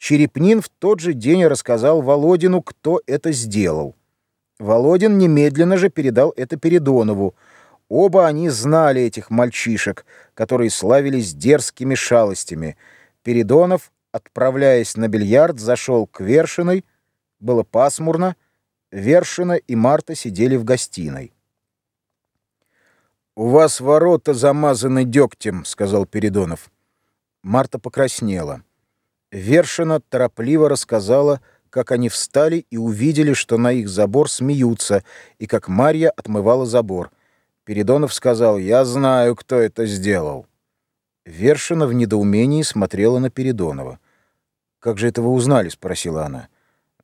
Черепнин в тот же день рассказал Володину, кто это сделал. Володин немедленно же передал это Передонову. Оба они знали этих мальчишек, которые славились дерзкими шалостями. Передонов, отправляясь на бильярд, зашел к Вершиной. Было пасмурно. Вершина и Марта сидели в гостиной. «У вас ворота замазаны дегтем», — сказал Передонов. Марта покраснела. Вершина торопливо рассказала, как они встали и увидели, что на их забор смеются, и как Марья отмывала забор. Передонов сказал, «Я знаю, кто это сделал». Вершина в недоумении смотрела на Передонова. «Как же это вы узнали?» — спросила она.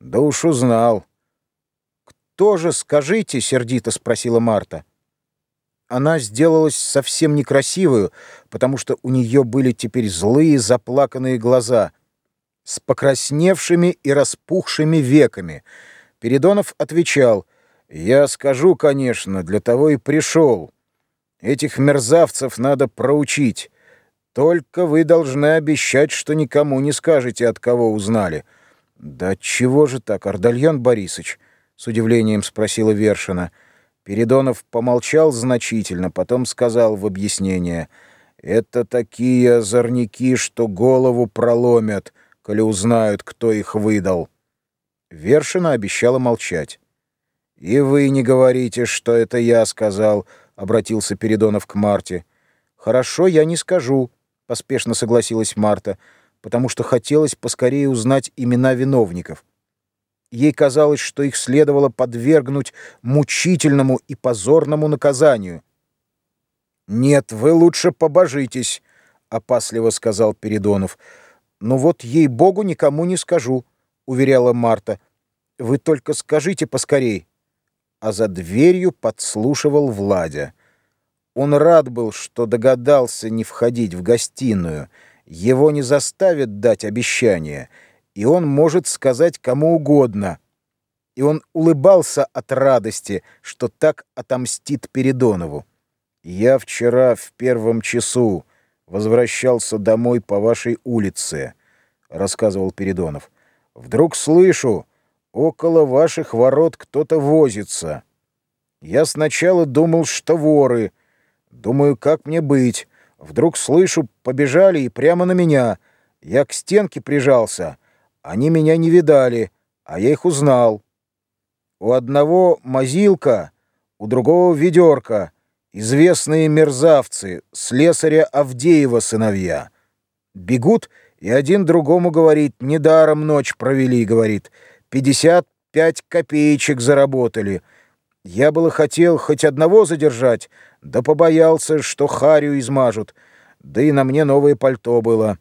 «Да уж узнал». «Кто же, скажите?» — сердито спросила Марта. Она сделалась совсем некрасивую, потому что у нее были теперь злые заплаканные глаза — с покрасневшими и распухшими веками. Передонов отвечал, «Я скажу, конечно, для того и пришел. Этих мерзавцев надо проучить. Только вы должны обещать, что никому не скажете, от кого узнали». «Да чего же так, Ардальон Борисович?» — с удивлением спросила Вершина. Передонов помолчал значительно, потом сказал в объяснение, «Это такие озорники, что голову проломят» коли узнают, кто их выдал. Вершина обещала молчать. «И вы не говорите, что это я сказал», — обратился Передонов к Марте. «Хорошо, я не скажу», — поспешно согласилась Марта, потому что хотелось поскорее узнать имена виновников. Ей казалось, что их следовало подвергнуть мучительному и позорному наказанию. «Нет, вы лучше побожитесь», — опасливо сказал Передонов. «Ну вот, ей-богу, никому не скажу», — уверяла Марта. «Вы только скажите поскорей». А за дверью подслушивал Владя. Он рад был, что догадался не входить в гостиную. Его не заставят дать обещание, и он может сказать кому угодно. И он улыбался от радости, что так отомстит Передонову. «Я вчера в первом часу», возвращался домой по вашей улице, рассказывал Передонов. Вдруг слышу, около ваших ворот кто-то возится. Я сначала думал, что воры. Думаю, как мне быть? Вдруг слышу, побежали и прямо на меня. Я к стенке прижался. Они меня не видали, а я их узнал. У одного мазилка, у другого ведерко — известные мерзавцы, слесаря Авдеева сыновья. Бегут, и один другому говорит, недаром ночь провели, говорит, пятьдесят пять копеечек заработали. Я было хотел хоть одного задержать, да побоялся, что харю измажут, да и на мне новое пальто было.